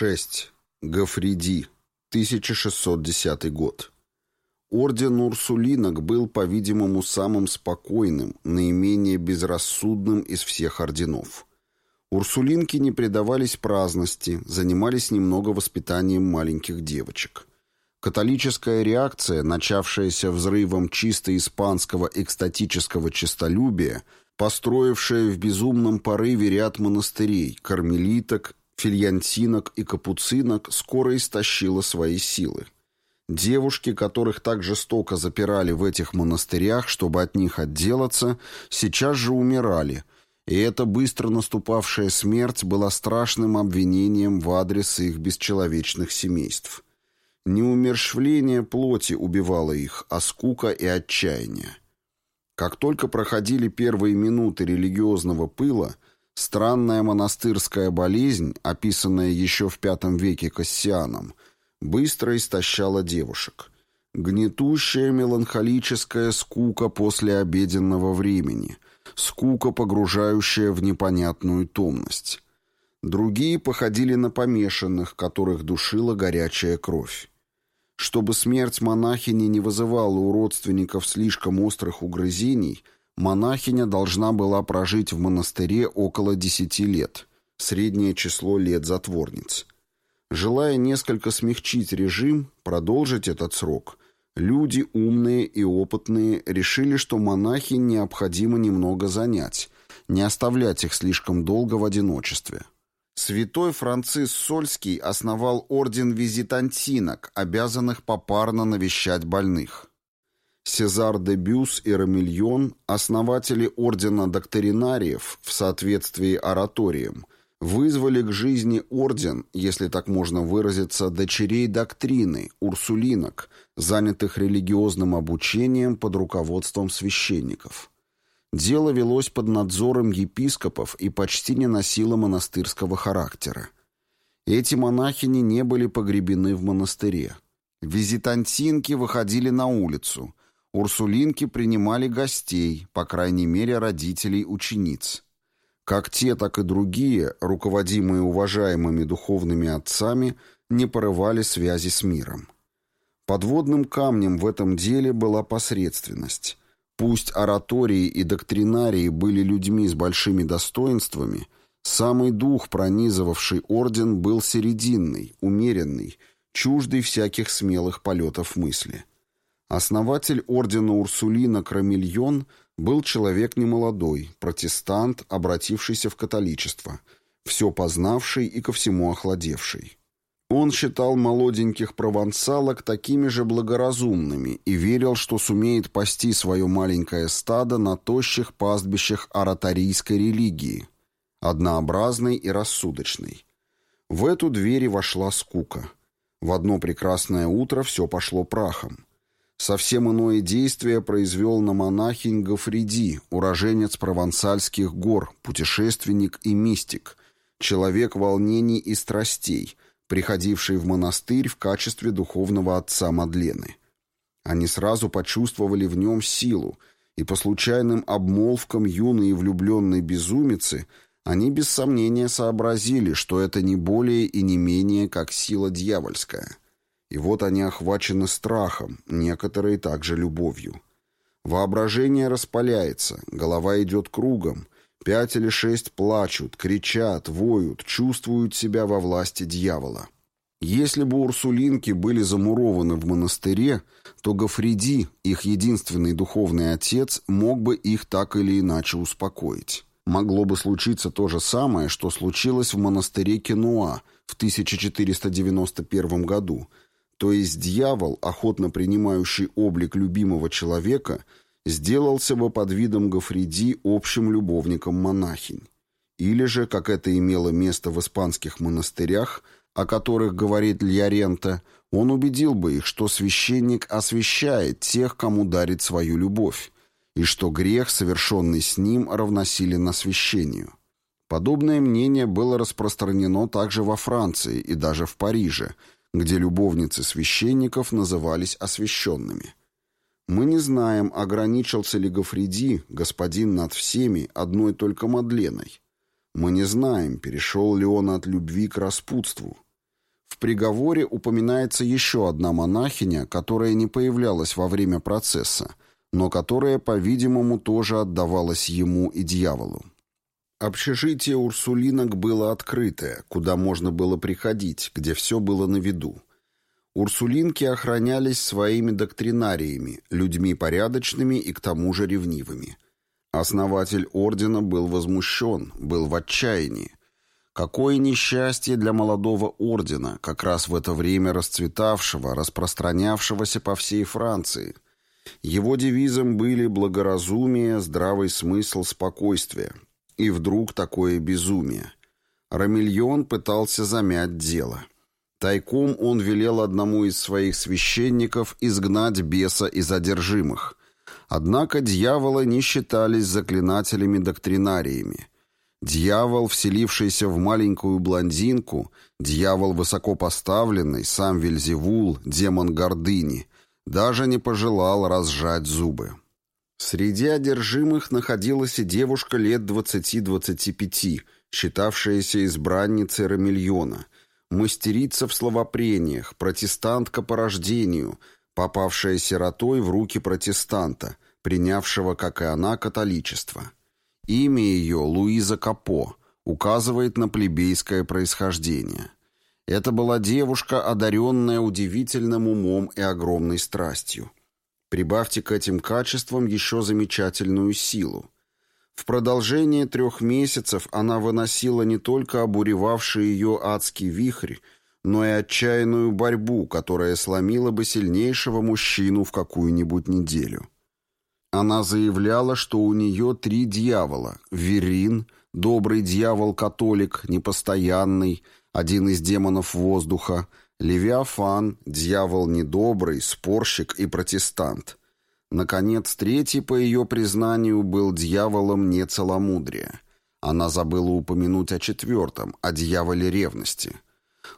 6. Гафриди. 1610 год. Орден Урсулинок был, по-видимому, самым спокойным, наименее безрассудным из всех орденов. Урсулинки не предавались праздности, занимались немного воспитанием маленьких девочек. Католическая реакция, начавшаяся взрывом чисто испанского экстатического честолюбия, построившая в безумном порыве ряд монастырей, кармелиток, фильянтинок и капуцинок, скоро истощила свои силы. Девушки, которых так жестоко запирали в этих монастырях, чтобы от них отделаться, сейчас же умирали, и эта быстро наступавшая смерть была страшным обвинением в адрес их бесчеловечных семейств. Не умерщвление плоти убивало их, а скука и отчаяние. Как только проходили первые минуты религиозного пыла, странная монастырская болезнь, описанная еще в V веке Кассианом, быстро истощала девушек. Гнетущая меланхолическая скука после обеденного времени, скука, погружающая в непонятную томность. Другие походили на помешанных, которых душила горячая кровь. Чтобы смерть монахини не вызывала у родственников слишком острых угрызений, монахиня должна была прожить в монастыре около десяти лет, среднее число лет затворниц. Желая несколько смягчить режим, продолжить этот срок, люди умные и опытные решили, что монахи необходимо немного занять, не оставлять их слишком долго в одиночестве. Святой Франциск Сольский основал орден визитантинок, обязанных попарно навещать больных. Сезар де Бюс и Рамильон, основатели ордена доктринариев в соответствии ораторием – вызвали к жизни орден, если так можно выразиться, дочерей доктрины, урсулинок, занятых религиозным обучением под руководством священников. Дело велось под надзором епископов и почти не носило монастырского характера. Эти монахини не были погребены в монастыре. Визитантинки выходили на улицу, урсулинки принимали гостей, по крайней мере родителей учениц. Как те, так и другие, руководимые уважаемыми духовными отцами, не порывали связи с миром. Подводным камнем в этом деле была посредственность. Пусть оратории и доктринарии были людьми с большими достоинствами, самый дух, пронизывавший орден, был серединный, умеренный, чуждый всяких смелых полетов мысли. Основатель ордена Урсулина Крамильон – был человек немолодой, протестант, обратившийся в католичество, все познавший и ко всему охладевший. Он считал молоденьких провансалок такими же благоразумными и верил, что сумеет пасти свое маленькое стадо на тощих пастбищах ораторийской религии, однообразной и рассудочной. В эту дверь вошла скука. В одно прекрасное утро все пошло прахом. Совсем иное действие произвел на монахинь Гафриди, уроженец провансальских гор, путешественник и мистик, человек волнений и страстей, приходивший в монастырь в качестве духовного отца Мадлены. Они сразу почувствовали в нем силу, и по случайным обмолвкам юной и влюбленной безумицы они без сомнения сообразили, что это не более и не менее как сила дьявольская – и вот они охвачены страхом, некоторые также любовью. Воображение распаляется, голова идет кругом, пять или шесть плачут, кричат, воют, чувствуют себя во власти дьявола. Если бы урсулинки были замурованы в монастыре, то Гафриди, их единственный духовный отец, мог бы их так или иначе успокоить. Могло бы случиться то же самое, что случилось в монастыре Кенуа в 1491 году, то есть дьявол, охотно принимающий облик любимого человека, сделался бы под видом Гафриди общим любовником монахинь. Или же, как это имело место в испанских монастырях, о которых говорит Льярента, он убедил бы их, что священник освящает тех, кому дарит свою любовь, и что грех, совершенный с ним, равносилен освящению. Подобное мнение было распространено также во Франции и даже в Париже, где любовницы священников назывались освященными. Мы не знаем, ограничился ли Гафриди, господин над всеми, одной только Мадленой. Мы не знаем, перешел ли он от любви к распутству. В приговоре упоминается еще одна монахиня, которая не появлялась во время процесса, но которая, по-видимому, тоже отдавалась ему и дьяволу. Общежитие Урсулинок было открытое, куда можно было приходить, где все было на виду. Урсулинки охранялись своими доктринариями, людьми порядочными и к тому же ревнивыми. Основатель ордена был возмущен, был в отчаянии. Какое несчастье для молодого ордена, как раз в это время расцветавшего, распространявшегося по всей Франции. Его девизом были благоразумие, здравый смысл, спокойствие. И вдруг такое безумие. Рамильон пытался замять дело. Тайком он велел одному из своих священников изгнать беса из одержимых. Однако дьяволы не считались заклинателями-доктринариями. Дьявол, вселившийся в маленькую блондинку, дьявол высокопоставленный, сам Вельзевул, демон гордыни, даже не пожелал разжать зубы. Среди одержимых находилась и девушка лет 20-25, считавшаяся избранницей Рамильона, мастерица в словопрениях, протестантка по рождению, попавшая сиротой в руки протестанта, принявшего, как и она, католичество. Имя ее Луиза Капо указывает на плебейское происхождение. Это была девушка, одаренная удивительным умом и огромной страстью. Прибавьте к этим качествам еще замечательную силу. В продолжение трех месяцев она выносила не только обуревавший ее адский вихрь, но и отчаянную борьбу, которая сломила бы сильнейшего мужчину в какую-нибудь неделю. Она заявляла, что у нее три дьявола — Верин, добрый дьявол-католик, непостоянный, один из демонов воздуха — Левиафан, дьявол недобрый, спорщик и протестант. Наконец, третий, по ее признанию, был дьяволом нецеломудрия. Она забыла упомянуть о четвертом, о дьяволе ревности.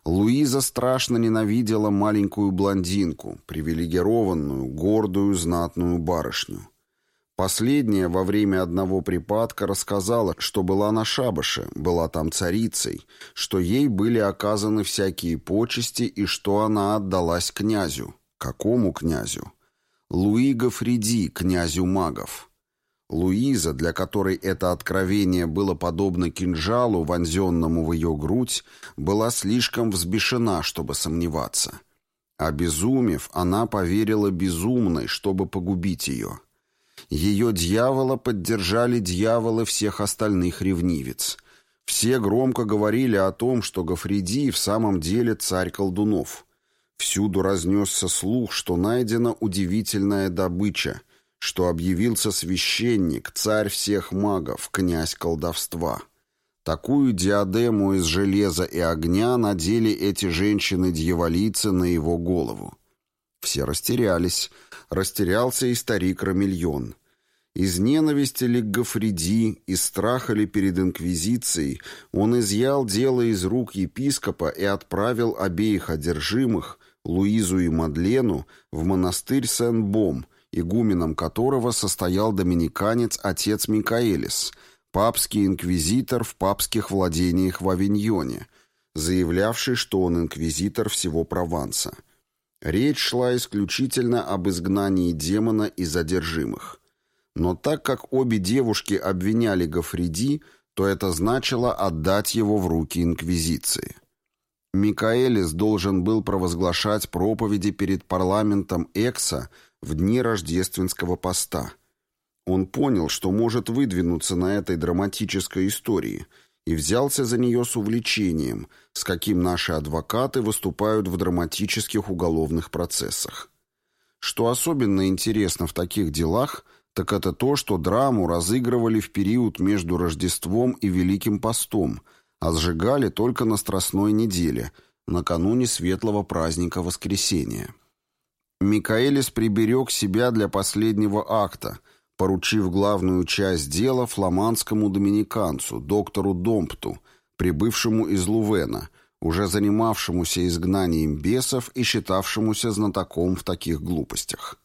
Луиза страшно ненавидела маленькую блондинку, привилегированную, гордую, знатную барышню. Последняя во время одного припадка рассказала, что была на шабаше, была там царицей, что ей были оказаны всякие почести и что она отдалась князю. Какому князю? Луи Гафриди, князю магов. Луиза, для которой это откровение было подобно кинжалу, вонзенному в ее грудь, была слишком взбешена, чтобы сомневаться. Обезумев, она поверила безумной, чтобы погубить ее. Ее дьявола поддержали дьяволы всех остальных ревнивец. Все громко говорили о том, что Гафриди в самом деле царь колдунов. Всюду разнесся слух, что найдена удивительная добыча, что объявился священник, царь всех магов, князь колдовства. Такую диадему из железа и огня надели эти женщины-дьяволицы на его голову. Все растерялись. Растерялся и старик Рамильон. Из ненависти ли к Гафриди, из страха ли перед Инквизицией, он изъял дело из рук епископа и отправил обеих одержимых, Луизу и Мадлену, в монастырь Сен-Бом, игуменом которого состоял доминиканец отец Микаэлис, папский инквизитор в папских владениях в Авиньоне, заявлявший, что он инквизитор всего Прованса. Речь шла исключительно об изгнании демона из задержимых. Но так как обе девушки обвиняли Гафриди, то это значило отдать его в руки Инквизиции. Микаэлис должен был провозглашать проповеди перед парламентом Экса в дни рождественского поста. Он понял, что может выдвинуться на этой драматической истории – и взялся за нее с увлечением, с каким наши адвокаты выступают в драматических уголовных процессах. Что особенно интересно в таких делах, так это то, что драму разыгрывали в период между Рождеством и Великим постом, а сжигали только на Страстной неделе, накануне светлого праздника Воскресения. Микаэлис приберег себя для последнего акта – поручив главную часть дела фламандскому доминиканцу, доктору Домпту, прибывшему из Лувена, уже занимавшемуся изгнанием бесов и считавшемуся знатоком в таких глупостях.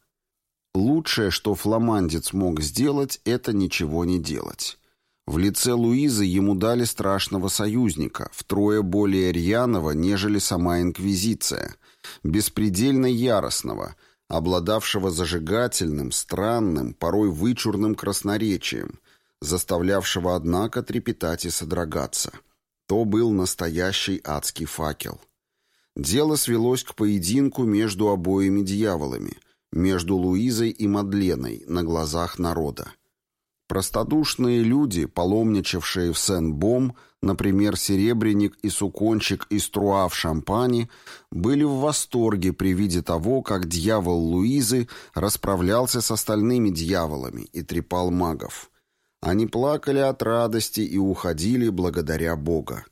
Лучшее, что фламандец мог сделать, это ничего не делать. В лице Луизы ему дали страшного союзника, втрое более рьяного, нежели сама Инквизиция, беспредельно яростного, обладавшего зажигательным, странным, порой вычурным красноречием, заставлявшего, однако, трепетать и содрогаться. То был настоящий адский факел. Дело свелось к поединку между обоими дьяволами, между Луизой и Мадленой на глазах народа. Простодушные люди, паломничавшие в Сен-Бом, например, Серебряник и Сукончик из Труа в Шампане, были в восторге при виде того, как дьявол Луизы расправлялся с остальными дьяволами и трепал магов. Они плакали от радости и уходили благодаря Бога.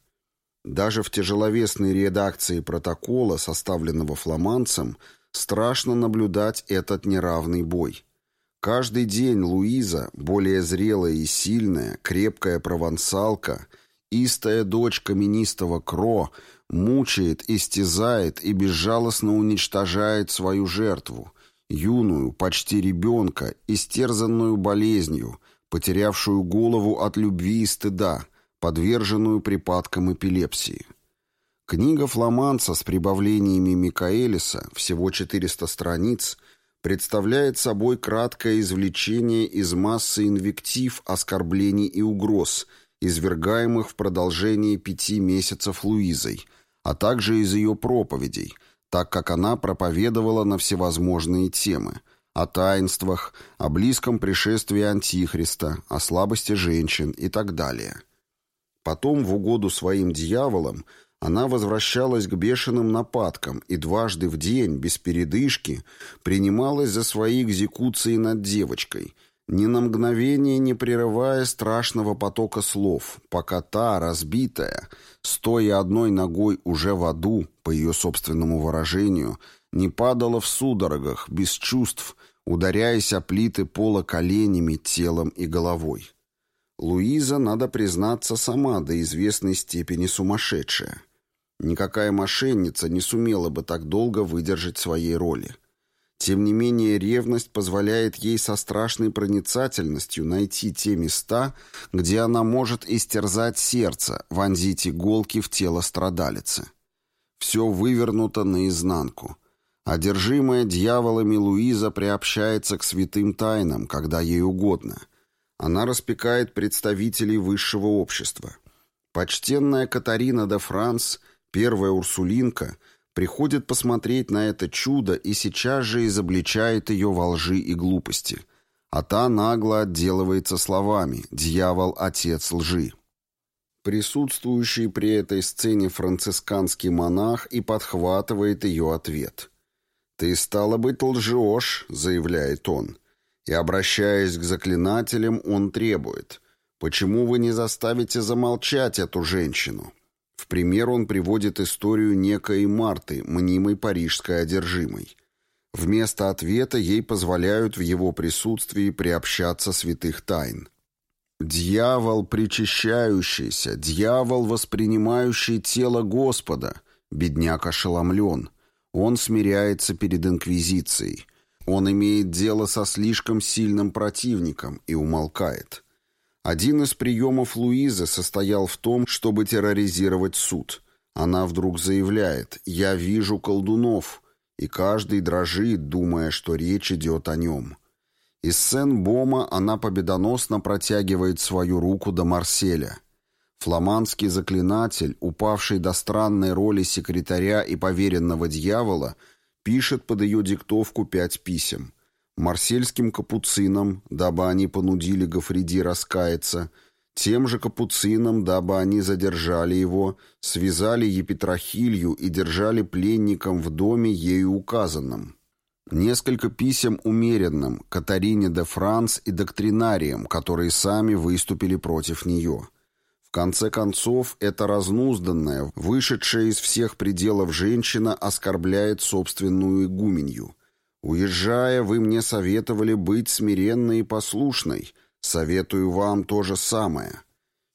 Даже в тяжеловесной редакции протокола, составленного фламандцем, страшно наблюдать этот неравный бой. Каждый день Луиза, более зрелая и сильная, крепкая провансалка, истая дочь каменистого Кро, мучает, истязает и безжалостно уничтожает свою жертву, юную, почти ребенка, истерзанную болезнью, потерявшую голову от любви и стыда, подверженную припадкам эпилепсии. Книга фламанца с прибавлениями Микаэлиса, всего 400 страниц – представляет собой краткое извлечение из массы инвектив, оскорблений и угроз, извергаемых в продолжении пяти месяцев Луизой, а также из ее проповедей, так как она проповедовала на всевозможные темы о таинствах, о близком пришествии Антихриста, о слабости женщин и так далее. Потом, в угоду своим дьяволам, она возвращалась к бешеным нападкам и дважды в день, без передышки, принималась за свои экзекуции над девочкой, ни на мгновение не прерывая страшного потока слов, пока та, разбитая, стоя одной ногой уже в аду, по ее собственному выражению, не падала в судорогах, без чувств, ударяясь о плиты пола коленями, телом и головой. Луиза, надо признаться, сама до известной степени сумасшедшая. Никакая мошенница не сумела бы так долго выдержать своей роли. Тем не менее, ревность позволяет ей со страшной проницательностью найти те места, где она может истерзать сердце, вонзить иголки в тело страдалицы. Все вывернуто наизнанку. Одержимая дьяволами Луиза приобщается к святым тайнам, когда ей угодно. Она распекает представителей высшего общества. Почтенная Катарина де Франс – Первая урсулинка приходит посмотреть на это чудо и сейчас же изобличает ее во лжи и глупости. А та нагло отделывается словами «Дьявол – отец лжи». Присутствующий при этой сцене францисканский монах и подхватывает ее ответ. «Ты, стало быть, лжешь», — заявляет он. И, обращаясь к заклинателям, он требует. «Почему вы не заставите замолчать эту женщину?» В пример он приводит историю некой Марты, мнимой парижской одержимой. Вместо ответа ей позволяют в его присутствии приобщаться святых тайн. «Дьявол причащающийся, дьявол, воспринимающий тело Господа», бедняк ошеломлен. Он смиряется перед Инквизицией. Он имеет дело со слишком сильным противником и умолкает. Один из приемов Луизы состоял в том, чтобы терроризировать суд. Она вдруг заявляет «Я вижу колдунов», и каждый дрожит, думая, что речь идет о нем. Из Сен-Бома она победоносно протягивает свою руку до Марселя. Фламандский заклинатель, упавший до странной роли секретаря и поверенного дьявола, пишет под ее диктовку пять писем – марсельским капуцинам, дабы они понудили Гофриди раскаяться, тем же капуцинам, дабы они задержали его, связали Епитрахилью и держали пленником в доме ею указанном. Несколько писем умеренным, Катарине де Франс и доктринариям, которые сами выступили против нее. В конце концов, эта разнузданная, вышедшая из всех пределов женщина оскорбляет собственную игуменью – Уезжая, вы мне советовали быть смиренной и послушной. Советую вам то же самое.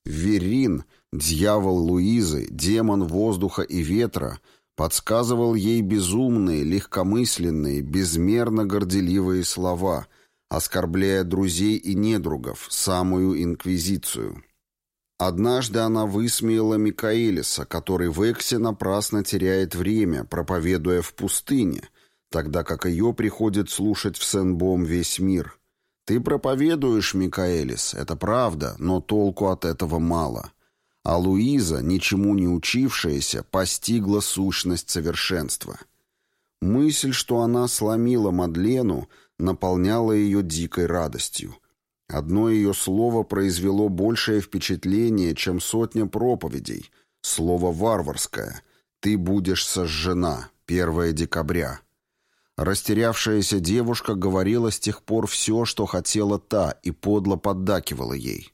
Верин, дьявол Луизы, демон воздуха и ветра, подсказывал ей безумные, легкомысленные, безмерно горделивые слова, оскорбляя друзей и недругов, самую инквизицию. Однажды она высмеяла Микаэлиса, который в Эксе напрасно теряет время, проповедуя в пустыне, тогда как ее приходит слушать в Сен-Бом весь мир. Ты проповедуешь, Микаэлис, это правда, но толку от этого мало. А Луиза, ничему не учившаяся, постигла сущность совершенства. Мысль, что она сломила Мадлену, наполняла ее дикой радостью. Одно ее слово произвело большее впечатление, чем сотня проповедей. Слово варварское. «Ты будешь сожжена. 1 декабря». Растерявшаяся девушка говорила с тех пор все, что хотела та, и подло поддакивала ей.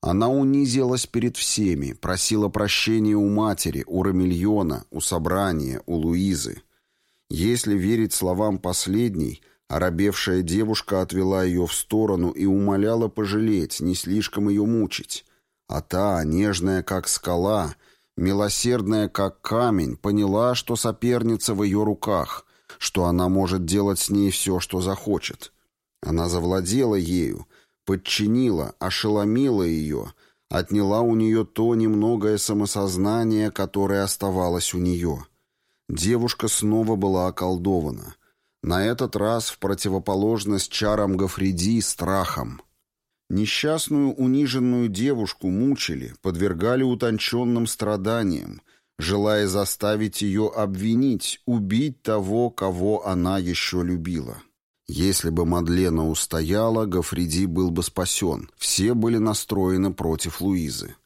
Она унизилась перед всеми, просила прощения у матери, у Рамильона, у собрания, у Луизы. Если верить словам последней – Оробевшая девушка отвела ее в сторону и умоляла пожалеть, не слишком ее мучить. А та, нежная как скала, милосердная как камень, поняла, что соперница в ее руках, что она может делать с ней все, что захочет. Она завладела ею, подчинила, ошеломила ее, отняла у нее то немногое самосознание, которое оставалось у нее. Девушка снова была околдована — на этот раз в противоположность чарам Гафриди страхом. Несчастную униженную девушку мучили, подвергали утонченным страданиям, желая заставить ее обвинить, убить того, кого она еще любила. Если бы Мадлена устояла, Гафриди был бы спасен. Все были настроены против Луизы.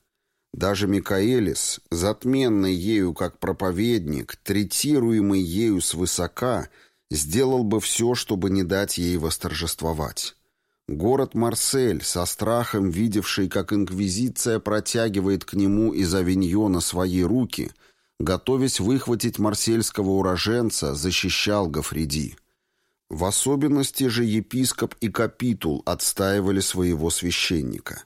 Даже Микаэлис, затменный ею как проповедник, третируемый ею свысока — сделал бы все, чтобы не дать ей восторжествовать. Город Марсель, со страхом видевший, как инквизиция протягивает к нему из Авиньона свои руки, готовясь выхватить марсельского уроженца, защищал Гафриди. В особенности же епископ и капитул отстаивали своего священника.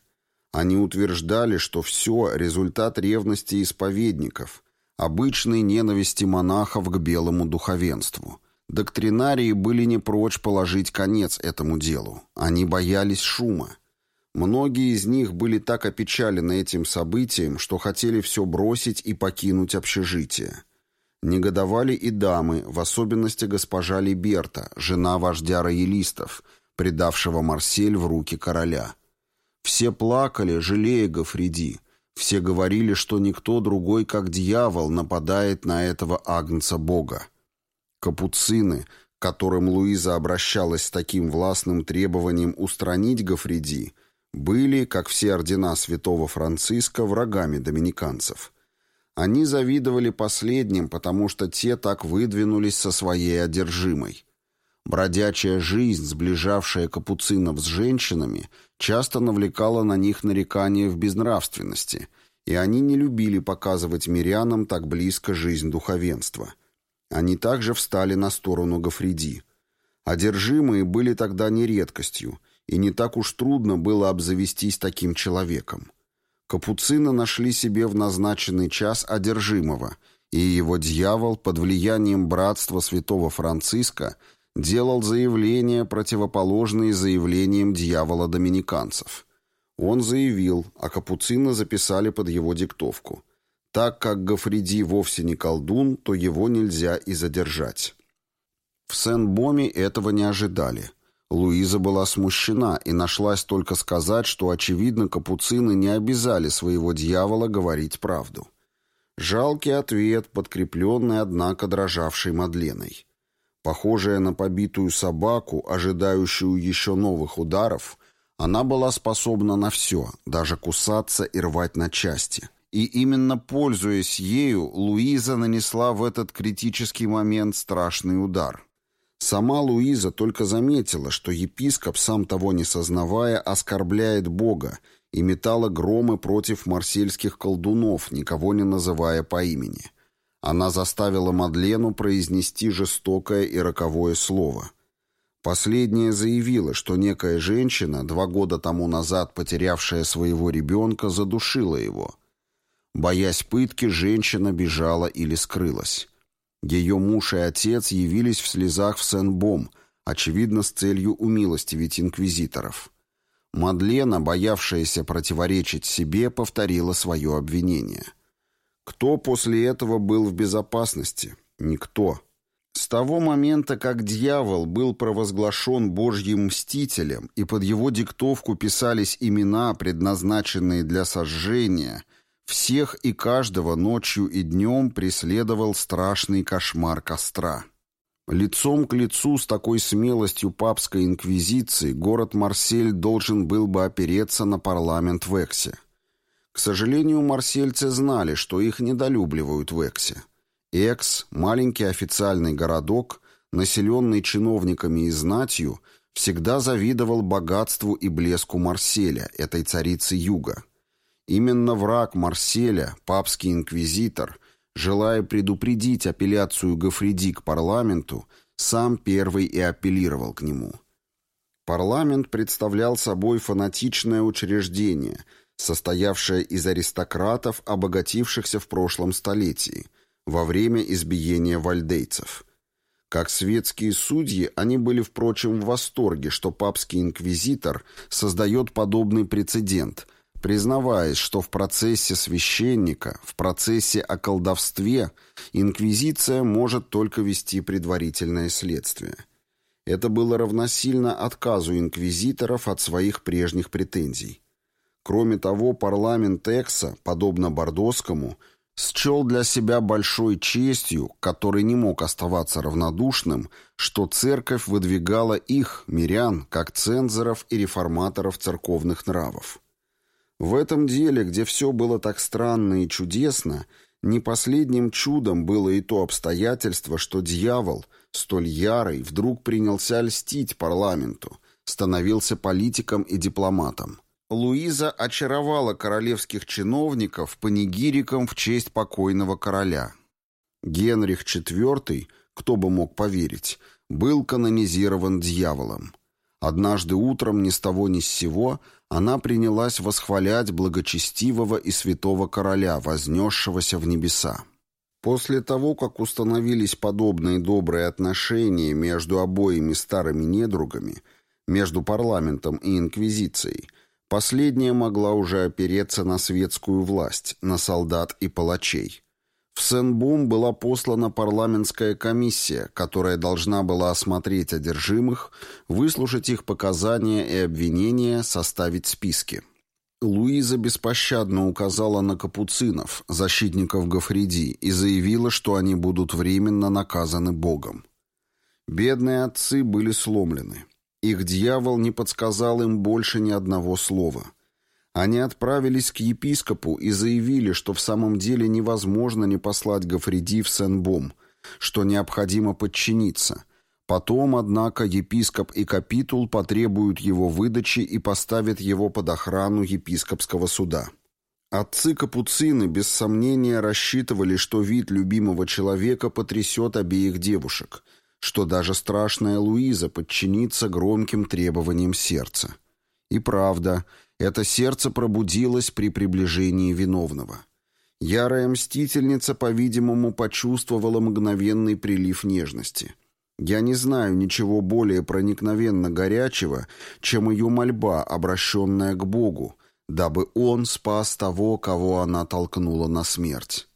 Они утверждали, что все – результат ревности исповедников, обычной ненависти монахов к белому духовенству – Доктринарии были не прочь положить конец этому делу. Они боялись шума. Многие из них были так опечалены этим событием, что хотели все бросить и покинуть общежитие. Негодовали и дамы, в особенности госпожа Либерта, жена вождя роялистов, предавшего Марсель в руки короля. Все плакали, жалея Гафриди. Все говорили, что никто другой, как дьявол, нападает на этого агнца Бога. Капуцины, к которым Луиза обращалась с таким властным требованием устранить Гафриди, были, как все ордена святого Франциска, врагами доминиканцев. Они завидовали последним, потому что те так выдвинулись со своей одержимой. Бродячая жизнь, сближавшая капуцинов с женщинами, часто навлекала на них нарекания в безнравственности, и они не любили показывать мирянам так близко жизнь духовенства – они также встали на сторону Гафриди. Одержимые были тогда не редкостью, и не так уж трудно было обзавестись таким человеком. Капуцины нашли себе в назначенный час одержимого, и его дьявол под влиянием братства святого Франциска делал заявления, противоположные заявлениям дьявола доминиканцев. Он заявил, а капуцины записали под его диктовку – так как Гафриди вовсе не колдун, то его нельзя и задержать. В Сен-Боме этого не ожидали. Луиза была смущена и нашлась только сказать, что, очевидно, капуцины не обязали своего дьявола говорить правду. Жалкий ответ, подкрепленный, однако, дрожавшей Мадленой. Похожая на побитую собаку, ожидающую еще новых ударов, она была способна на все, даже кусаться и рвать на части – и именно пользуясь ею, Луиза нанесла в этот критический момент страшный удар. Сама Луиза только заметила, что епископ, сам того не сознавая, оскорбляет Бога и метала громы против марсельских колдунов, никого не называя по имени. Она заставила Мадлену произнести жестокое и роковое слово. Последняя заявила, что некая женщина, два года тому назад потерявшая своего ребенка, задушила его – Боясь пытки, женщина бежала или скрылась. Ее муж и отец явились в слезах в Сен-Бом, очевидно, с целью умилостивить инквизиторов. Мадлена, боявшаяся противоречить себе, повторила свое обвинение. Кто после этого был в безопасности? Никто. С того момента, как дьявол был провозглашен Божьим мстителем, и под его диктовку писались имена, предназначенные для сожжения, всех и каждого ночью и днем преследовал страшный кошмар костра. Лицом к лицу с такой смелостью папской инквизиции город Марсель должен был бы опереться на парламент в Эксе. К сожалению, марсельцы знали, что их недолюбливают в Эксе. Экс, маленький официальный городок, населенный чиновниками и знатью, всегда завидовал богатству и блеску Марселя, этой царицы юга. Именно враг Марселя, папский инквизитор, желая предупредить апелляцию Гафриди к парламенту, сам первый и апеллировал к нему. Парламент представлял собой фанатичное учреждение, состоявшее из аристократов, обогатившихся в прошлом столетии, во время избиения вальдейцев. Как светские судьи, они были, впрочем, в восторге, что папский инквизитор создает подобный прецедент – признаваясь, что в процессе священника, в процессе о колдовстве, инквизиция может только вести предварительное следствие. Это было равносильно отказу инквизиторов от своих прежних претензий. Кроме того, парламент Экса, подобно Бордоскому, счел для себя большой честью, который не мог оставаться равнодушным, что церковь выдвигала их, мирян, как цензоров и реформаторов церковных нравов. В этом деле, где все было так странно и чудесно, не последним чудом было и то обстоятельство, что дьявол, столь ярый, вдруг принялся льстить парламенту, становился политиком и дипломатом. Луиза очаровала королевских чиновников панигириком в честь покойного короля. Генрих IV, кто бы мог поверить, был канонизирован дьяволом. Однажды утром ни с того ни с сего она принялась восхвалять благочестивого и святого короля, вознесшегося в небеса. После того, как установились подобные добрые отношения между обоими старыми недругами, между парламентом и инквизицией, последняя могла уже опереться на светскую власть, на солдат и палачей. В Сен-Бум была послана парламентская комиссия, которая должна была осмотреть одержимых, выслушать их показания и обвинения, составить списки. Луиза беспощадно указала на капуцинов, защитников Гафриди, и заявила, что они будут временно наказаны Богом. Бедные отцы были сломлены. Их дьявол не подсказал им больше ни одного слова – они отправились к епископу и заявили, что в самом деле невозможно не послать Гафриди в Сен-Бом, что необходимо подчиниться. Потом, однако, епископ и капитул потребуют его выдачи и поставят его под охрану епископского суда. Отцы-капуцины без сомнения рассчитывали, что вид любимого человека потрясет обеих девушек, что даже страшная Луиза подчинится громким требованиям сердца. И правда – это сердце пробудилось при приближении виновного. Ярая мстительница, по-видимому, почувствовала мгновенный прилив нежности. Я не знаю ничего более проникновенно горячего, чем ее мольба, обращенная к Богу, дабы Он спас того, кого она толкнула на смерть.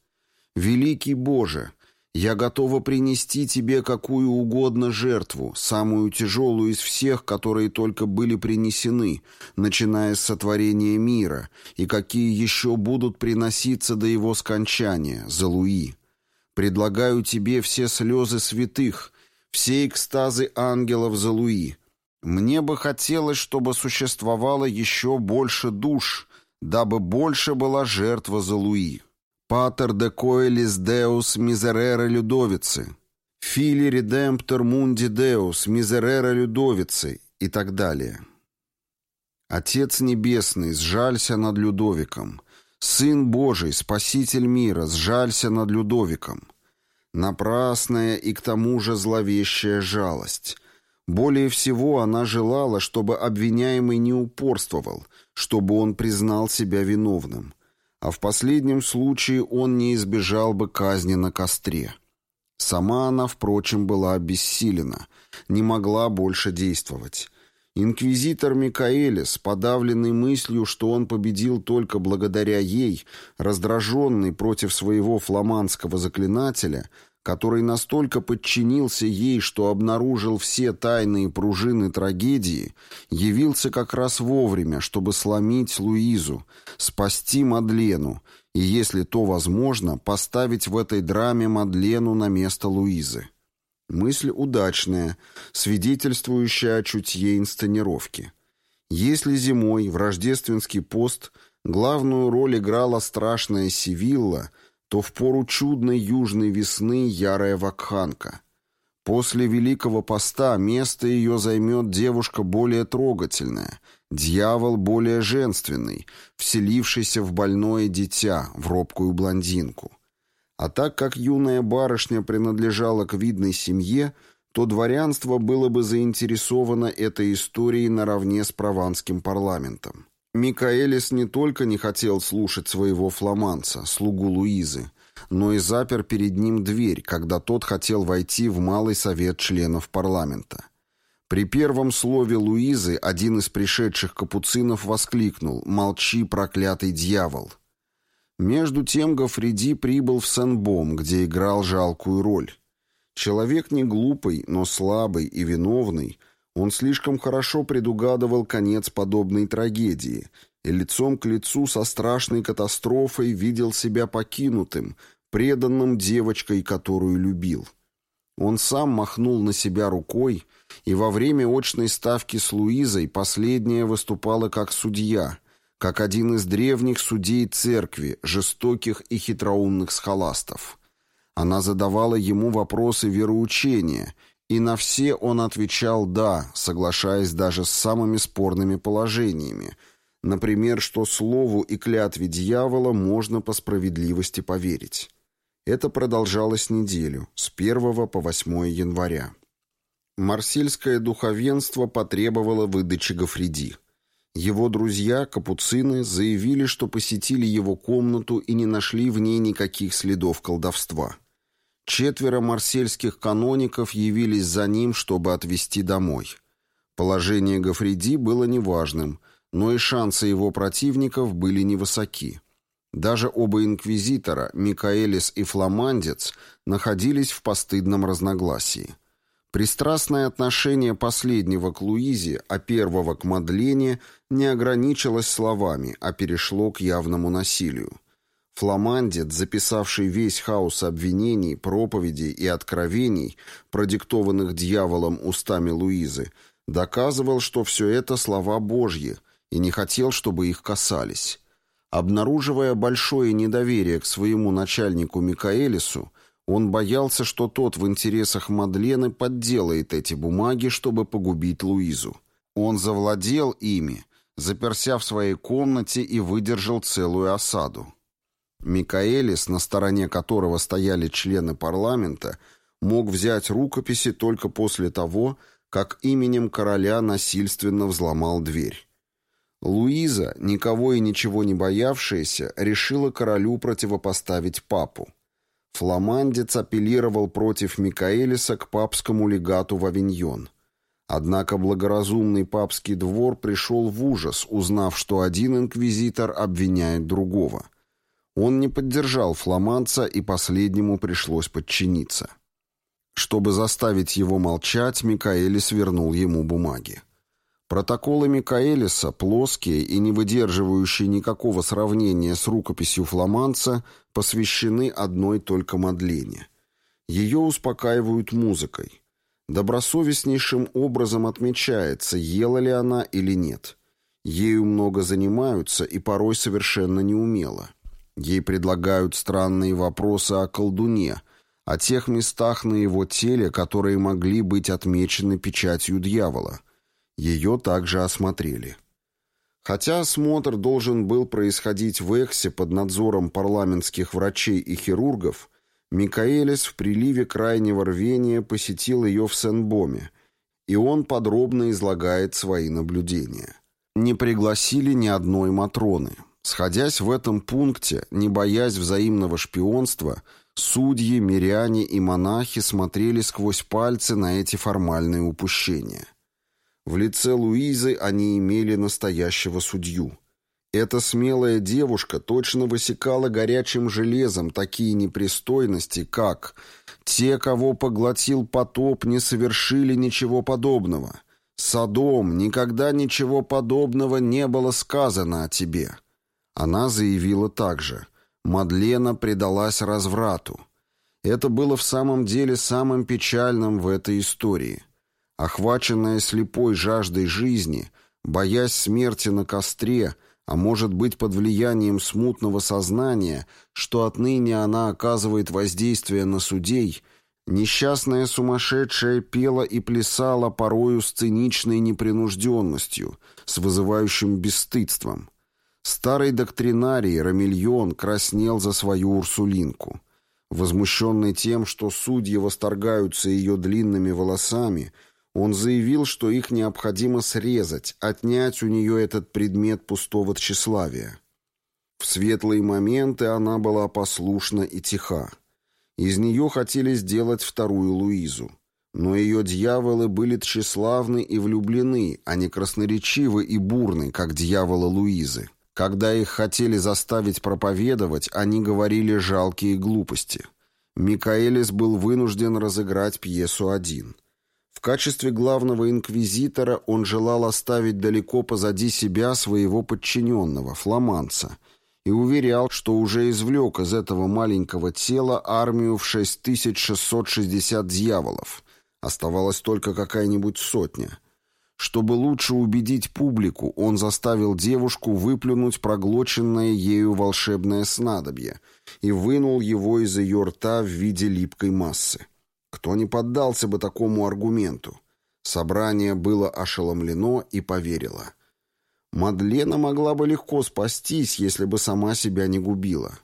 «Великий Боже!» Я готова принести тебе какую угодно жертву, самую тяжелую из всех, которые только были принесены, начиная с сотворения мира, и какие еще будут приноситься до его скончания, за Луи. Предлагаю тебе все слезы святых, все экстазы ангелов за Луи. Мне бы хотелось, чтобы существовало еще больше душ, дабы больше была жертва за Луи. Патер де коэлис деус мизерера людовицы, фили редемптор мунди деус мизерера людовицы и так далее. Отец Небесный, сжалься над Людовиком. Сын Божий, Спаситель мира, сжалься над Людовиком. Напрасная и к тому же зловещая жалость. Более всего она желала, чтобы обвиняемый не упорствовал, чтобы он признал себя виновным – а в последнем случае он не избежал бы казни на костре. Сама она, впрочем, была обессилена, не могла больше действовать. Инквизитор Микаэлис, подавленный мыслью, что он победил только благодаря ей, раздраженный против своего фламандского заклинателя, который настолько подчинился ей, что обнаружил все тайные пружины трагедии, явился как раз вовремя, чтобы сломить Луизу, спасти Мадлену и, если то возможно, поставить в этой драме Мадлену на место Луизы. Мысль удачная, свидетельствующая о чутье инсценировки. Если зимой в рождественский пост главную роль играла страшная Сивилла, то в пору чудной южной весны ярая вакханка. После Великого Поста место ее займет девушка более трогательная, дьявол более женственный, вселившийся в больное дитя, в робкую блондинку. А так как юная барышня принадлежала к видной семье, то дворянство было бы заинтересовано этой историей наравне с прованским парламентом. Микаэлис не только не хотел слушать своего фламанца, слугу Луизы, но и запер перед ним дверь, когда тот хотел войти в малый совет членов парламента. При первом слове Луизы один из пришедших капуцинов воскликнул «Молчи, проклятый дьявол!» Между тем Гофриди прибыл в Сен-Бом, где играл жалкую роль. Человек не глупый, но слабый и виновный, он слишком хорошо предугадывал конец подобной трагедии и лицом к лицу со страшной катастрофой видел себя покинутым, преданным девочкой, которую любил. Он сам махнул на себя рукой, и во время очной ставки с Луизой последняя выступала как судья, как один из древних судей церкви, жестоких и хитроумных схоластов. Она задавала ему вопросы вероучения, и на все он отвечал «да», соглашаясь даже с самыми спорными положениями, например, что слову и клятве дьявола можно по справедливости поверить. Это продолжалось неделю, с 1 по 8 января. Марсельское духовенство потребовало выдачи Гофриди. Его друзья, капуцины, заявили, что посетили его комнату и не нашли в ней никаких следов колдовства. Четверо марсельских каноников явились за ним, чтобы отвезти домой. Положение Гофриди было неважным, но и шансы его противников были невысоки. Даже оба инквизитора, Микаэлис и Фламандец, находились в постыдном разногласии. Пристрастное отношение последнего к Луизе, а первого к Мадлене не ограничилось словами, а перешло к явному насилию. Фламандец, записавший весь хаос обвинений, проповедей и откровений, продиктованных дьяволом устами Луизы, доказывал, что все это слова Божьи, и не хотел, чтобы их касались. Обнаруживая большое недоверие к своему начальнику Микаэлису, он боялся, что тот в интересах Мадлены подделает эти бумаги, чтобы погубить Луизу. Он завладел ими, заперся в своей комнате и выдержал целую осаду. Микаэлис, на стороне которого стояли члены парламента, мог взять рукописи только после того, как именем короля насильственно взломал дверь. Луиза, никого и ничего не боявшаяся, решила королю противопоставить папу. Фламандец апеллировал против Микаэлиса к папскому легату в Авиньон. Однако благоразумный папский двор пришел в ужас, узнав, что один инквизитор обвиняет другого. Он не поддержал фламандца, и последнему пришлось подчиниться. Чтобы заставить его молчать, Микаэлис вернул ему бумаги. Протоколы Микаэлиса, плоские и не выдерживающие никакого сравнения с рукописью фламандца, посвящены одной только Мадлене. Ее успокаивают музыкой. Добросовестнейшим образом отмечается, ела ли она или нет. Ею много занимаются и порой совершенно неумело. Ей предлагают странные вопросы о колдуне, о тех местах на его теле, которые могли быть отмечены печатью дьявола. Ее также осмотрели. Хотя осмотр должен был происходить в Эксе под надзором парламентских врачей и хирургов, Микаэлис в приливе крайнего рвения посетил ее в Сен-Боме, и он подробно излагает свои наблюдения. Не пригласили ни одной Матроны. Сходясь в этом пункте, не боясь взаимного шпионства, судьи, миряне и монахи смотрели сквозь пальцы на эти формальные упущения. В лице Луизы они имели настоящего судью. Эта смелая девушка точно высекала горячим железом такие непристойности, как «те, кого поглотил потоп, не совершили ничего подобного», «Содом, никогда ничего подобного не было сказано о тебе». Она заявила также «Мадлена предалась разврату». Это было в самом деле самым печальным в этой истории. Охваченная слепой жаждой жизни, боясь смерти на костре, а может быть под влиянием смутного сознания, что отныне она оказывает воздействие на судей, несчастная сумасшедшая пела и плясала порою с циничной непринужденностью, с вызывающим бесстыдством. Старый доктринарий Рамильон краснел за свою Урсулинку. Возмущенный тем, что судьи восторгаются ее длинными волосами, он заявил, что их необходимо срезать, отнять у нее этот предмет пустого тщеславия. В светлые моменты она была послушна и тиха. Из нее хотели сделать вторую Луизу. Но ее дьяволы были тщеславны и влюблены, а не красноречивы и бурны, как дьяволы Луизы. Когда их хотели заставить проповедовать, они говорили жалкие глупости. Микаэлис был вынужден разыграть пьесу один. В качестве главного инквизитора он желал оставить далеко позади себя своего подчиненного, фламанца, и уверял, что уже извлек из этого маленького тела армию в 6660 дьяволов. Оставалась только какая-нибудь сотня. Чтобы лучше убедить публику, он заставил девушку выплюнуть проглоченное ею волшебное снадобье и вынул его из ее рта в виде липкой массы. Кто не поддался бы такому аргументу? Собрание было ошеломлено и поверило. Мадлена могла бы легко спастись, если бы сама себя не губила.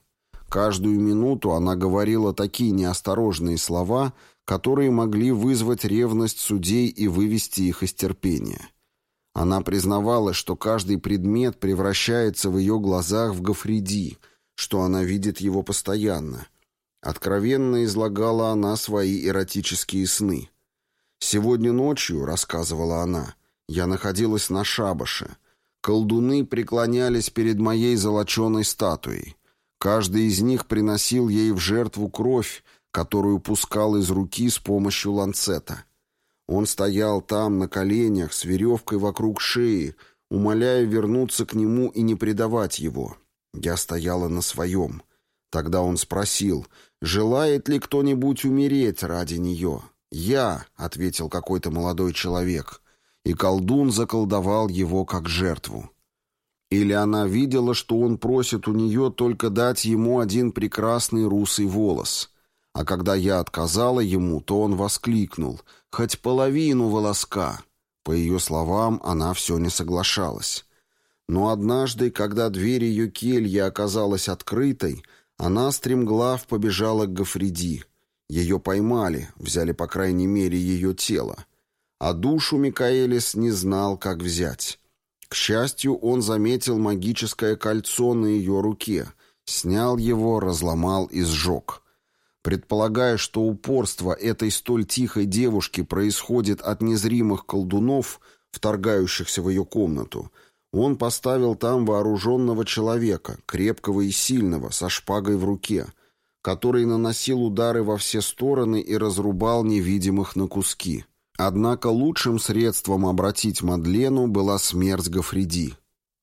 Каждую минуту она говорила такие неосторожные слова — которые могли вызвать ревность судей и вывести их из терпения. Она признавала, что каждый предмет превращается в ее глазах в гофриди, что она видит его постоянно. Откровенно излагала она свои эротические сны. «Сегодня ночью», — рассказывала она, — «я находилась на шабаше. Колдуны преклонялись перед моей золоченой статуей. Каждый из них приносил ей в жертву кровь, которую пускал из руки с помощью ланцета. Он стоял там на коленях с веревкой вокруг шеи, умоляя вернуться к нему и не предавать его. Я стояла на своем. Тогда он спросил, желает ли кто-нибудь умереть ради нее. «Я», — ответил какой-то молодой человек, и колдун заколдовал его как жертву. Или она видела, что он просит у нее только дать ему один прекрасный русый волос. А когда я отказала ему, то он воскликнул «Хоть половину волоска». По ее словам, она все не соглашалась. Но однажды, когда дверь ее кельи оказалась открытой, она стремглав побежала к Гафриди. Ее поймали, взяли по крайней мере ее тело. А душу Микаэлис не знал, как взять. К счастью, он заметил магическое кольцо на ее руке, снял его, разломал и сжег. Предполагая, что упорство этой столь тихой девушки происходит от незримых колдунов, вторгающихся в ее комнату, он поставил там вооруженного человека, крепкого и сильного, со шпагой в руке, который наносил удары во все стороны и разрубал невидимых на куски. Однако лучшим средством обратить Мадлену была смерть Гафриди.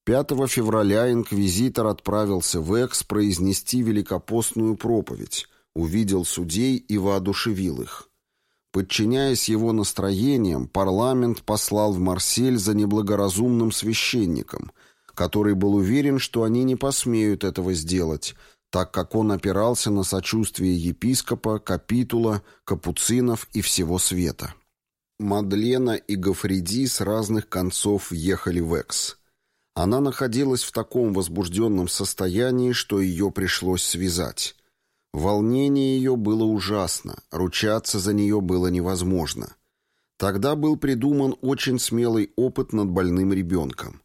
5 февраля инквизитор отправился в Экс произнести великопостную проповедь, увидел судей и воодушевил их. Подчиняясь его настроениям, парламент послал в Марсель за неблагоразумным священником, который был уверен, что они не посмеют этого сделать, так как он опирался на сочувствие епископа, капитула, капуцинов и всего света. Мадлена и Гафриди с разных концов ехали в Экс. Она находилась в таком возбужденном состоянии, что ее пришлось связать. Волнение ее было ужасно, ручаться за нее было невозможно. Тогда был придуман очень смелый опыт над больным ребенком.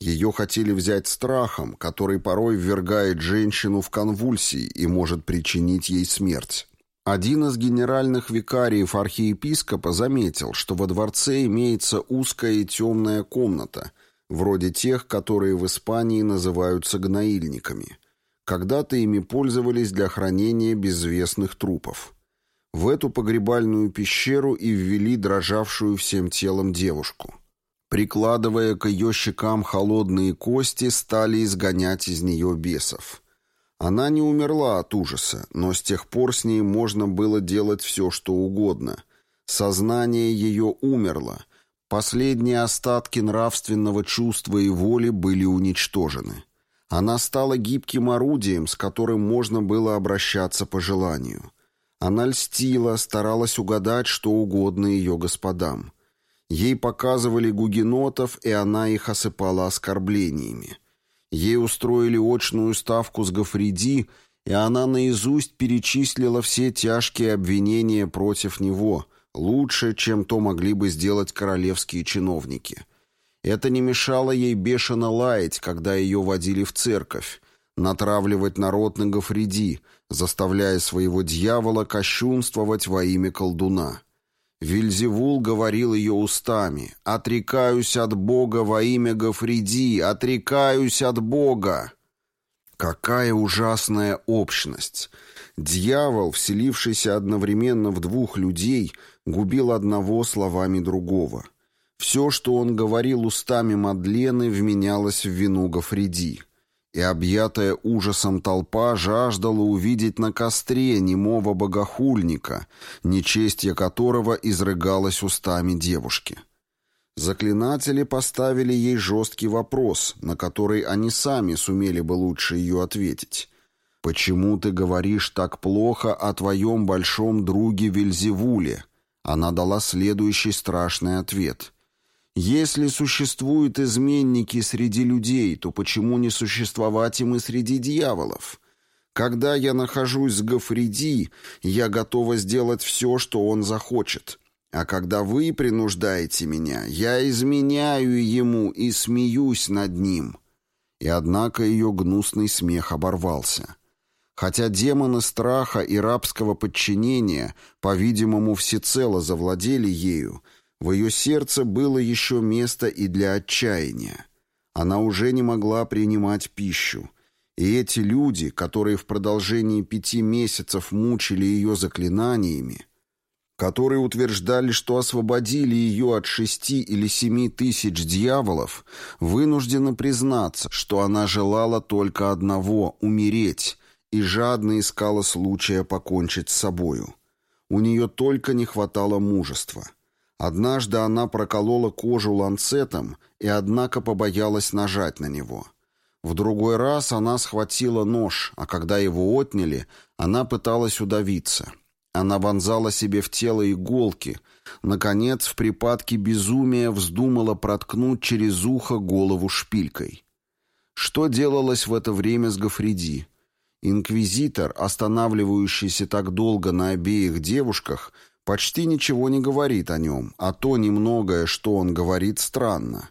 Ее хотели взять страхом, который порой ввергает женщину в конвульсии и может причинить ей смерть. Один из генеральных викариев архиепископа заметил, что во дворце имеется узкая и темная комната, вроде тех, которые в Испании называются гноильниками. Когда-то ими пользовались для хранения безвестных трупов. В эту погребальную пещеру и ввели дрожавшую всем телом девушку. Прикладывая к ее щекам холодные кости, стали изгонять из нее бесов. Она не умерла от ужаса, но с тех пор с ней можно было делать все, что угодно. Сознание ее умерло. Последние остатки нравственного чувства и воли были уничтожены. Она стала гибким орудием, с которым можно было обращаться по желанию. Она льстила, старалась угадать что угодно ее господам. Ей показывали гугенотов, и она их осыпала оскорблениями. Ей устроили очную ставку с Гафриди, и она наизусть перечислила все тяжкие обвинения против него, лучше, чем то могли бы сделать королевские чиновники. Это не мешало ей бешено лаять, когда ее водили в церковь, натравливать народ на Гафриди, заставляя своего дьявола кощунствовать во имя колдуна. Вильзевул говорил ее устами «Отрекаюсь от Бога во имя Гафриди! Отрекаюсь от Бога!» Какая ужасная общность! Дьявол, вселившийся одновременно в двух людей, губил одного словами другого. Все, что он говорил устами Мадлены, вменялось в вину Гафриди и объятая ужасом толпа жаждала увидеть на костре немого богохульника, нечестье которого изрыгалось устами девушки. Заклинатели поставили ей жесткий вопрос, на который они сами сумели бы лучше ее ответить. «Почему ты говоришь так плохо о твоем большом друге Вельзевуле?» Она дала следующий страшный ответ. Если существуют изменники среди людей, то почему не существовать им и среди дьяволов? Когда я нахожусь с Гафриди, я готова сделать все, что он захочет. А когда вы принуждаете меня, я изменяю ему и смеюсь над ним». И однако ее гнусный смех оборвался. Хотя демоны страха и рабского подчинения, по-видимому, всецело завладели ею, в ее сердце было еще место и для отчаяния. Она уже не могла принимать пищу. И эти люди, которые в продолжении пяти месяцев мучили ее заклинаниями, которые утверждали, что освободили ее от шести или семи тысяч дьяволов, вынуждены признаться, что она желала только одного — умереть, и жадно искала случая покончить с собою. У нее только не хватало мужества. Однажды она проколола кожу ланцетом и, однако, побоялась нажать на него. В другой раз она схватила нож, а когда его отняли, она пыталась удавиться. Она вонзала себе в тело иголки. Наконец, в припадке безумия вздумала проткнуть через ухо голову шпилькой. Что делалось в это время с Гафриди? Инквизитор, останавливающийся так долго на обеих девушках, почти ничего не говорит о нем, а то немногое, что он говорит, странно.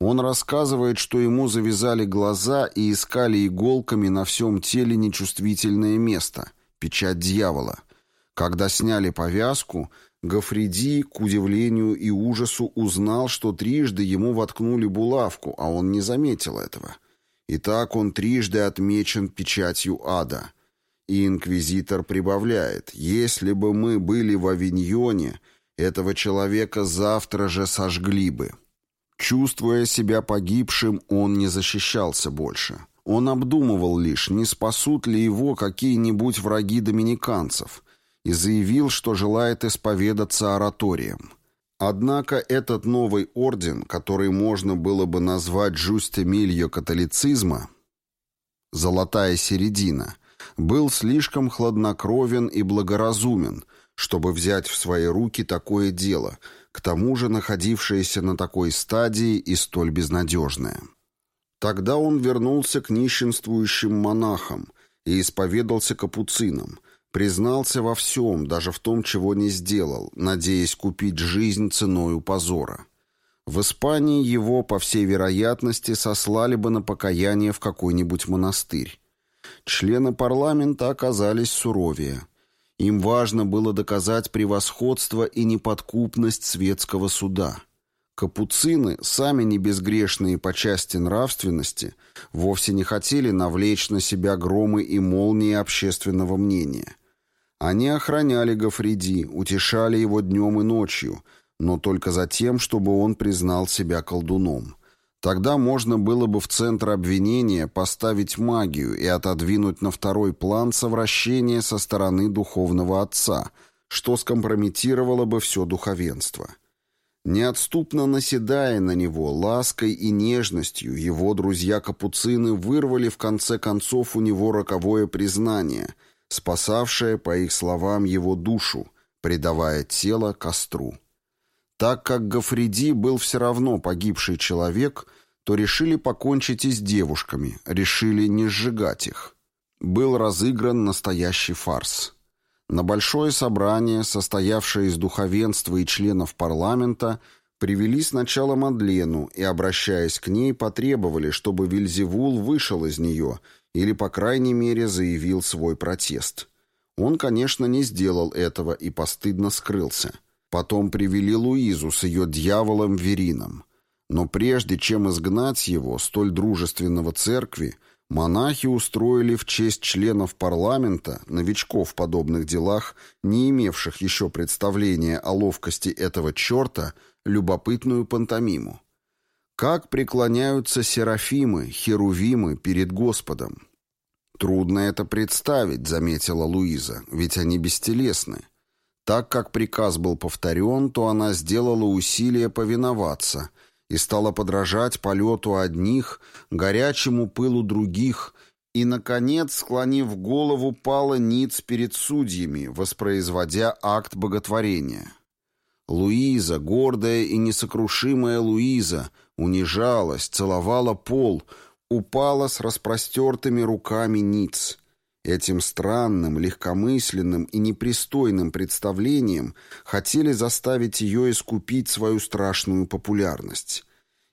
Он рассказывает, что ему завязали глаза и искали иголками на всем теле нечувствительное место — печать дьявола. Когда сняли повязку, Гафриди, к удивлению и ужасу, узнал, что трижды ему воткнули булавку, а он не заметил этого. И так он трижды отмечен печатью ада — и инквизитор прибавляет, если бы мы были в Авиньоне, этого человека завтра же сожгли бы. Чувствуя себя погибшим, он не защищался больше. Он обдумывал лишь, не спасут ли его какие-нибудь враги доминиканцев, и заявил, что желает исповедаться ораторием. Однако этот новый орден, который можно было бы назвать «жустемильо католицизма», «золотая середина», был слишком хладнокровен и благоразумен, чтобы взять в свои руки такое дело, к тому же находившееся на такой стадии и столь безнадежное. Тогда он вернулся к нищенствующим монахам и исповедался капуцинам, признался во всем, даже в том, чего не сделал, надеясь купить жизнь ценою позора. В Испании его, по всей вероятности, сослали бы на покаяние в какой-нибудь монастырь. Члены парламента оказались суровее. Им важно было доказать превосходство и неподкупность светского суда. Капуцины, сами не безгрешные по части нравственности, вовсе не хотели навлечь на себя громы и молнии общественного мнения. Они охраняли Гафриди, утешали его днем и ночью, но только за тем, чтобы он признал себя колдуном. Тогда можно было бы в центр обвинения поставить магию и отодвинуть на второй план совращение со стороны духовного отца, что скомпрометировало бы все духовенство. Неотступно наседая на него лаской и нежностью, его друзья-капуцины вырвали в конце концов у него роковое признание, спасавшее, по их словам, его душу, предавая тело костру. Так как Гафриди был все равно погибший человек, то решили покончить и с девушками, решили не сжигать их. Был разыгран настоящий фарс. На большое собрание, состоявшее из духовенства и членов парламента, привели сначала Мадлену и, обращаясь к ней, потребовали, чтобы Вильзевул вышел из нее или, по крайней мере, заявил свой протест. Он, конечно, не сделал этого и постыдно скрылся. Потом привели Луизу с ее дьяволом Верином. Но прежде чем изгнать его, столь дружественного церкви, монахи устроили в честь членов парламента, новичков в подобных делах, не имевших еще представления о ловкости этого черта, любопытную пантомиму. Как преклоняются серафимы, херувимы перед Господом? «Трудно это представить», — заметила Луиза, — «ведь они бестелесны. Так как приказ был повторен, то она сделала усилие повиноваться и стала подражать полету одних, горячему пылу других, и, наконец, склонив голову, пала ниц перед судьями, воспроизводя акт боготворения. Луиза, гордая и несокрушимая Луиза, унижалась, целовала пол, упала с распростертыми руками ниц. Этим странным, легкомысленным и непристойным представлением хотели заставить ее искупить свою страшную популярность.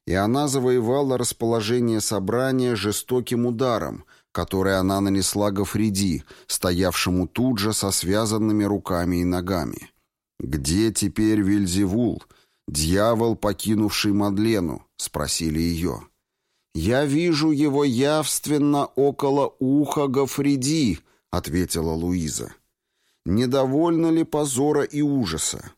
И она завоевала расположение собрания жестоким ударом, который она нанесла Гафриди, стоявшему тут же со связанными руками и ногами. «Где теперь Вильзевул, дьявол, покинувший Мадлену?» — спросили ее. «Я вижу его явственно около уха Гафриди», — ответила Луиза. «Недовольно ли позора и ужаса?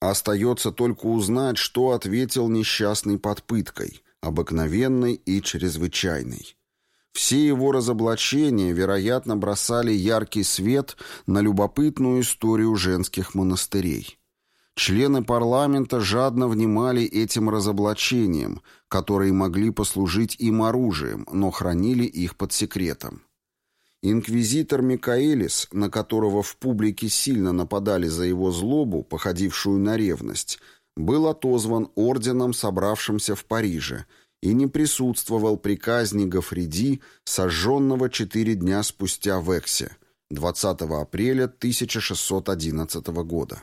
Остается только узнать, что ответил несчастный под пыткой, обыкновенной и чрезвычайной. Все его разоблачения, вероятно, бросали яркий свет на любопытную историю женских монастырей. Члены парламента жадно внимали этим разоблачениям, которые могли послужить им оружием, но хранили их под секретом. Инквизитор Микаэлис, на которого в публике сильно нападали за его злобу, походившую на ревность, был отозван орденом, собравшимся в Париже, и не присутствовал при казни Гафриди, сожженного четыре дня спустя в Эксе, 20 апреля 1611 года.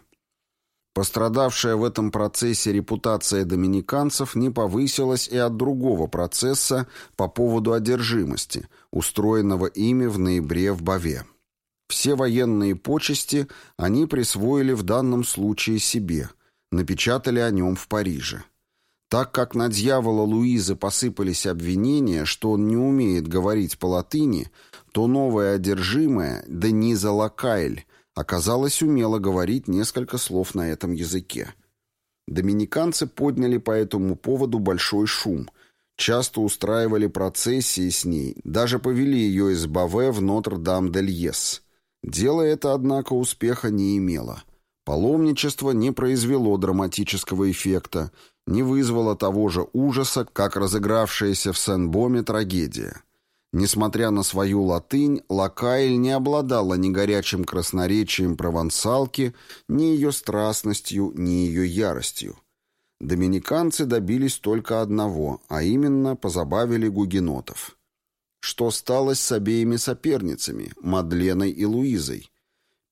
Пострадавшая в этом процессе репутация доминиканцев не повысилась и от другого процесса по поводу одержимости, устроенного ими в ноябре в Баве. Все военные почести они присвоили в данном случае себе, напечатали о нем в Париже. Так как на дьявола Луизы посыпались обвинения, что он не умеет говорить по латыни, то новая одержимая, Дениза Лакайль, оказалось, умела говорить несколько слов на этом языке. Доминиканцы подняли по этому поводу большой шум, часто устраивали процессии с ней, даже повели ее из Баве в Нотр-Дам-дель-Ес. Дело это, однако, успеха не имело. Паломничество не произвело драматического эффекта, не вызвало того же ужаса, как разыгравшаяся в Сен-Боме трагедия. Несмотря на свою латынь, Лакайль не обладала ни горячим красноречием провансалки, ни ее страстностью, ни ее яростью. Доминиканцы добились только одного, а именно позабавили гугенотов. Что стало с обеими соперницами, Мадленой и Луизой?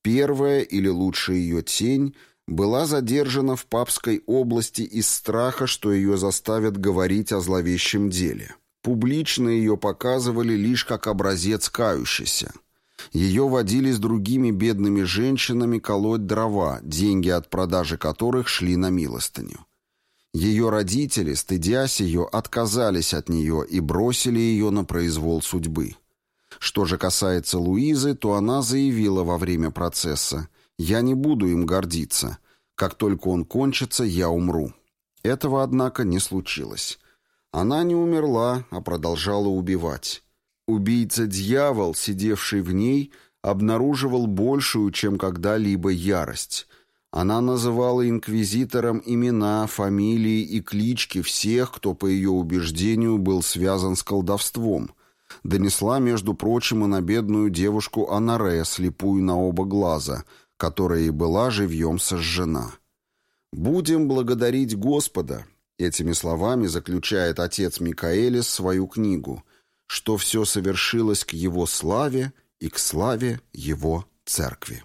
Первая, или лучше ее тень, была задержана в Папской области из страха, что ее заставят говорить о зловещем деле. Публично ее показывали лишь как образец кающийся. Ее водили с другими бедными женщинами колоть дрова, деньги от продажи которых шли на милостыню. Ее родители, стыдясь ее, отказались от нее и бросили ее на произвол судьбы. Что же касается Луизы, то она заявила во время процесса «Я не буду им гордиться. Как только он кончится, я умру». Этого, однако, не случилось. Она не умерла, а продолжала убивать. Убийца-дьявол, сидевший в ней, обнаруживал большую, чем когда-либо ярость. Она называла инквизиторам имена, фамилии и клички всех, кто, по ее убеждению, был связан с колдовством. Донесла, между прочим, и на бедную девушку Анаре, слепую на оба глаза, которая и была живьем сожжена. «Будем благодарить Господа», — этими словами заключает отец Микаэлис свою книгу — что все совершилось к его славе и к славе его церкви.